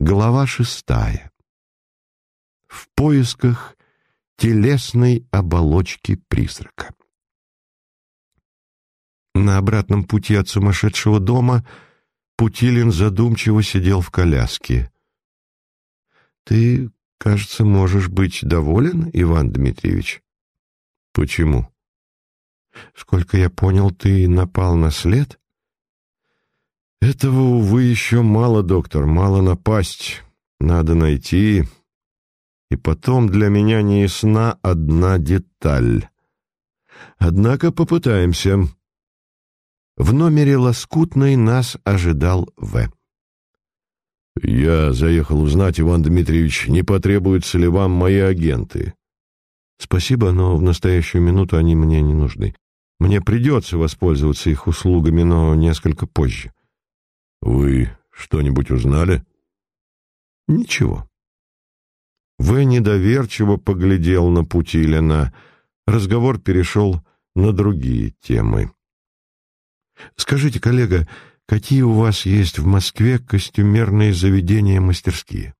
Глава шестая. В поисках телесной оболочки призрака. На обратном пути от сумасшедшего дома Путилин задумчиво сидел в коляске. «Ты, кажется, можешь быть доволен, Иван Дмитриевич?» «Почему?» «Сколько я понял, ты напал на след?» «Этого, увы, еще мало, доктор, мало напасть. Надо найти. И потом для меня не ясна одна деталь. Однако попытаемся». В номере Лоскутной нас ожидал В. «Я заехал узнать, Иван Дмитриевич, не потребуются ли вам мои агенты?» «Спасибо, но в настоящую минуту они мне не нужны. Мне придется воспользоваться их услугами, но несколько позже». «Вы что-нибудь узнали?» «Ничего». В недоверчиво поглядел на Путилина. Разговор перешел на другие темы. «Скажите, коллега, какие у вас есть в Москве костюмерные заведения-мастерские?»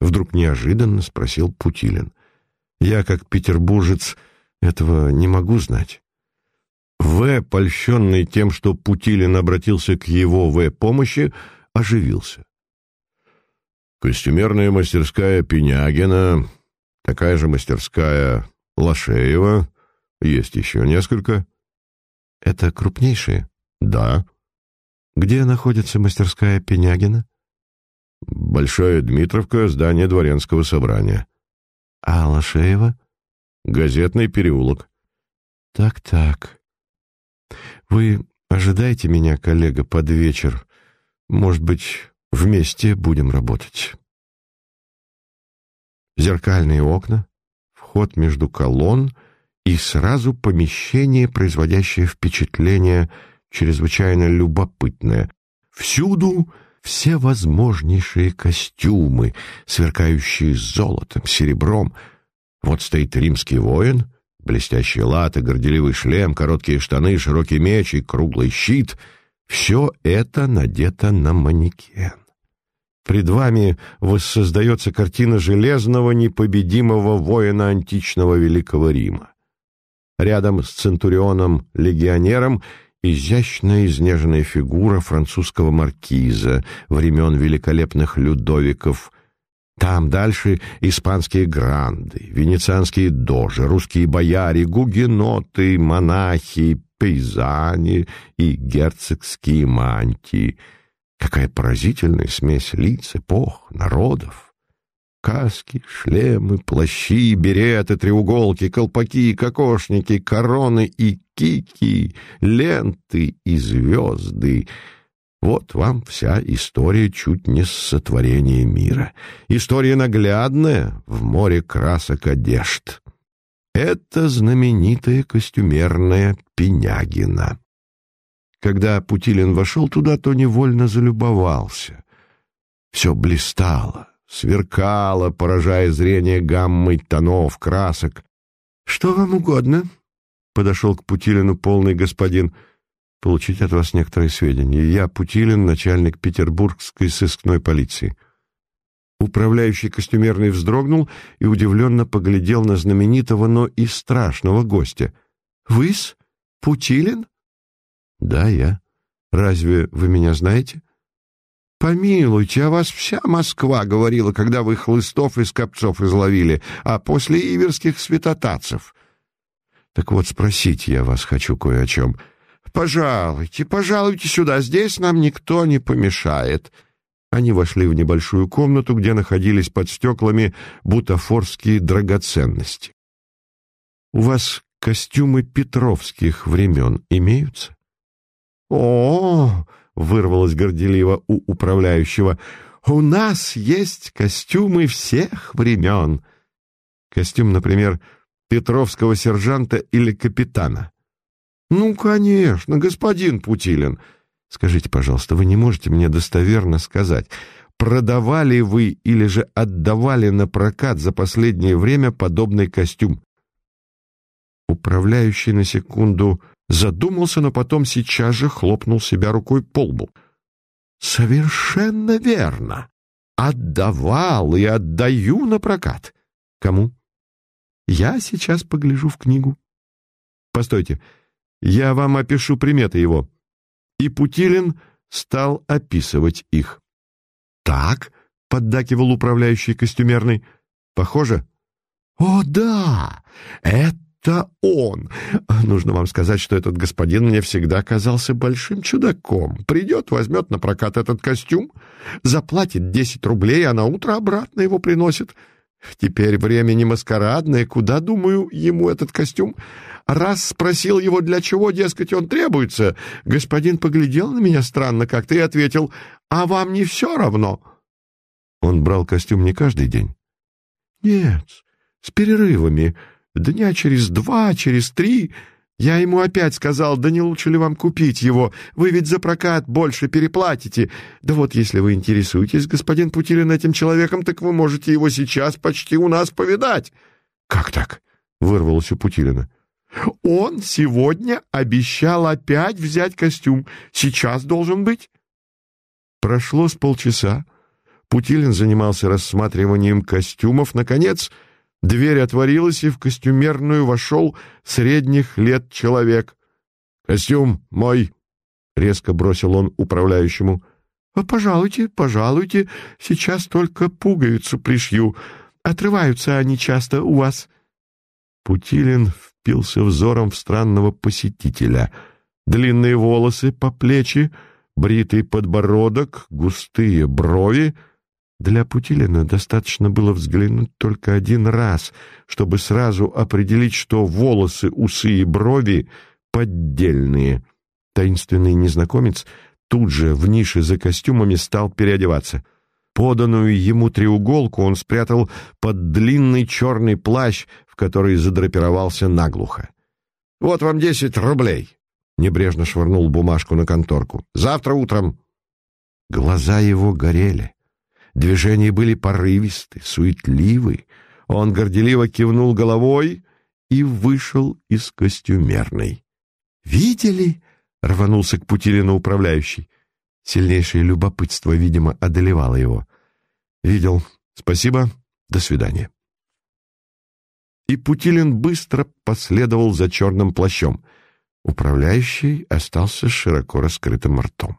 Вдруг неожиданно спросил Путилин. «Я, как петербуржец, этого не могу знать». В, польщенный тем, что Путилин обратился к его В помощи, оживился. Костюмерная мастерская Пенягина, такая же мастерская Лошеева, есть еще несколько. Это крупнейшие? Да. Где находится мастерская Пенягина? Большая Дмитровка, здание дворянского собрания. А Лошеева? Газетный переулок. Так-так. Вы ожидайте меня, коллега, под вечер. Может быть, вместе будем работать. Зеркальные окна, вход между колонн и сразу помещение, производящее впечатление чрезвычайно любопытное. Всюду все возможнейшие костюмы, сверкающие золотом, серебром. Вот стоит римский воин, Блестящие латы, горделивый шлем, короткие штаны, широкий меч и круглый щит — все это надето на манекен. Пред вами воссоздается картина железного непобедимого воина античного Великого Рима. Рядом с центурионом-легионером изящная изнеженная фигура французского маркиза времен великолепных Людовиков — там дальше испанские гранды, венецианские дожи, русские бояре, гугеноты, монахи, пейзани и герцогские мантии. Какая поразительная смесь лиц, эпох, народов. Каски, шлемы, плащи, береты, треуголки, колпаки, кокошники, короны и кики, ленты и звезды — вот вам вся история чуть не сотворения мира. История наглядная в море красок одежд. Это знаменитая костюмерная Пенягина. Когда Путилин вошел туда, то невольно залюбовался. Все блистало, сверкало, поражая зрение гаммой тонов, красок. — Что вам угодно? — подошел к Путилину полный господин — получить от вас некоторые сведения. Я Путилин, начальник петербургской сыскной полиции». Управляющий костюмерный вздрогнул и удивленно поглядел на знаменитого, но и страшного гостя. «Вы-с? Путилин?» «Да, я. Разве вы меня знаете?» «Помилуйте, о вас вся Москва говорила, когда вы хлыстов и скопцов изловили, а после иверских святотатцев». «Так вот, спросить я вас хочу кое о чем». «Пожалуйте, пожалуйте сюда, здесь нам никто не помешает». Они вошли в небольшую комнату, где находились под стеклами бутафорские драгоценности. «У вас костюмы петровских времен имеются?» «О!» — вырвалось горделиво у управляющего. «У нас есть костюмы всех времен!» Костюм, например, петровского сержанта или капитана. «Ну, конечно, господин Путилин. Скажите, пожалуйста, вы не можете мне достоверно сказать, продавали вы или же отдавали на прокат за последнее время подобный костюм?» Управляющий на секунду задумался, но потом сейчас же хлопнул себя рукой по лбу. «Совершенно верно. отдавал и отдаю на прокат. Кому? Я сейчас погляжу в книгу. Постойте, я вам опишу приметы его. И Путилин стал описывать их. Так, поддакивал управляющий костюмерный. Похоже? О, да, это он. Нужно вам сказать, что этот господин мне всегда казался большим чудаком. Придет, возьмет на прокат этот костюм, заплатит десять рублей, а на утро обратно его приносит. Теперь время не маскарадное, куда, думаю, ему этот костюм? Раз спросил его, для чего, дескать, он требуется, господин поглядел на меня странно как-то и ответил, «А вам не все равно?» Он брал костюм не каждый день. «Нет, с перерывами, дня через два, через три...» Я ему опять сказал, да не лучше ли вам купить его? Вы ведь за прокат больше переплатите. Да вот, если вы интересуетесь, господин Путилин, этим человеком, так вы можете его сейчас почти у нас повидать. Как так? Вырвалось у Путилина. Он сегодня обещал опять взять костюм. Сейчас должен быть. Прошло с полчаса. Путилин занимался рассматриванием костюмов. Наконец, дверь отворилась, и в костюмерную вошел средних лет человек. «Костюм мой!» — резко бросил он управляющему. «Пожалуйте, пожалуйте, сейчас только пуговицу пришью. Отрываются они часто у вас». Путилин впился взором в странного посетителя. Длинные волосы по плечи, бритый подбородок, густые брови. Для Путилина достаточно было взглянуть только один раз, чтобы сразу определить, что волосы, усы и брови поддельные. Таинственный незнакомец тут же в нише за костюмами стал переодеваться. Поданную ему треуголку он спрятал под длинный черный плащ, в который задрапировался наглухо. «Вот вам десять рублей!» — небрежно швырнул бумажку на конторку. «Завтра утром!» Глаза его горели. Движения были порывисты, суетливы. Он горделиво кивнул головой и вышел из костюмерной. «Видели?» — рванулся к Путилину управляющий. Сильнейшее любопытство, видимо, одолевало его. «Видел. Спасибо. До свидания». И Путилин быстро последовал за черным плащом. Управляющий остался широко раскрытым ртом.